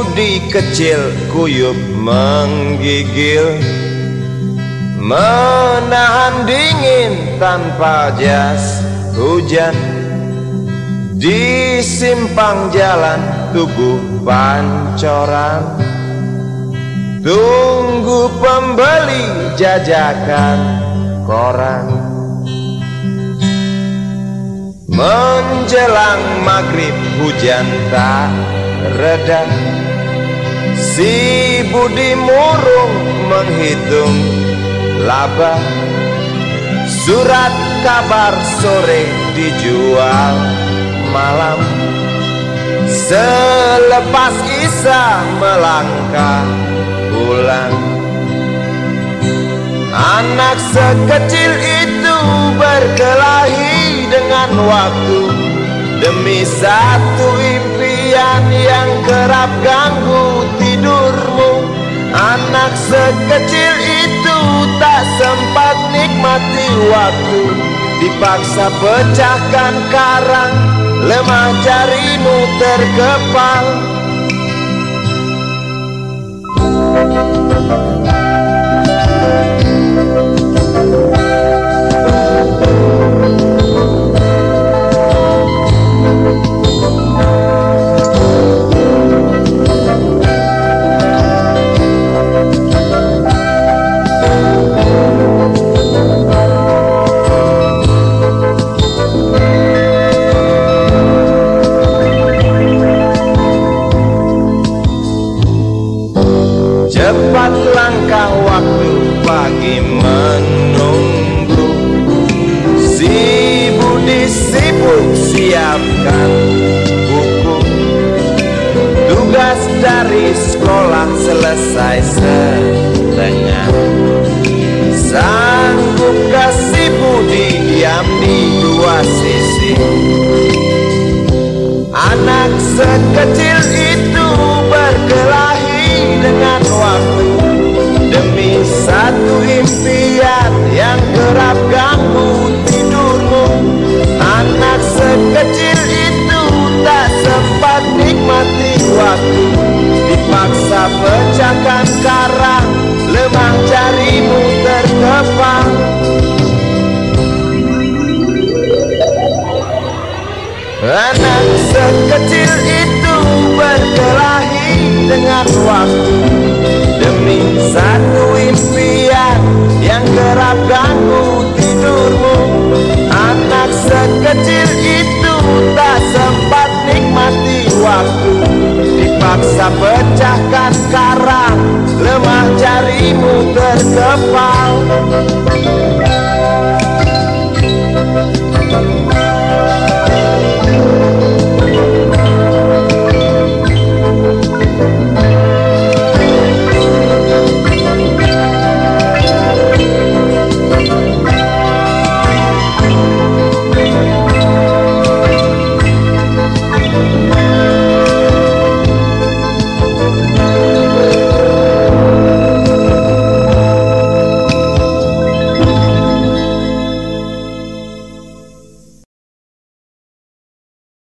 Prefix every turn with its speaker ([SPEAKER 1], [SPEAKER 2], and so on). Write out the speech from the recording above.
[SPEAKER 1] budi kecil kuyup menggigil Menahan dingin tanpa jas hujan. Di simpang jalan tubuh pancoran Tunggu pembeli jajakan koran. Menjelang maghrib hujan tak reda Si Budi murung menghitung laba Surat kabar sore dijual malam. Selepas Isa melangkah pulang Anak sekecil itu berkelahi dengan waktu. Demi satu impian yang kerap ganggu Anak sekecil itu tak sempat nikmati waktu. Dipaksa pecahkan karang Lemah jarimu terkepal Tugas dari sekolah selesai setengah. Sanggup kasih Budi diam di dua sisi. Anak sekecil Anak sekecil itu berkelahi dengan waktu. Demi satu impian yang kerap ganggu tidurmu Anak sekecil itu tak sempat nikmati waktu. Dipaksa pecahkan karang Lemah jarimu terkepal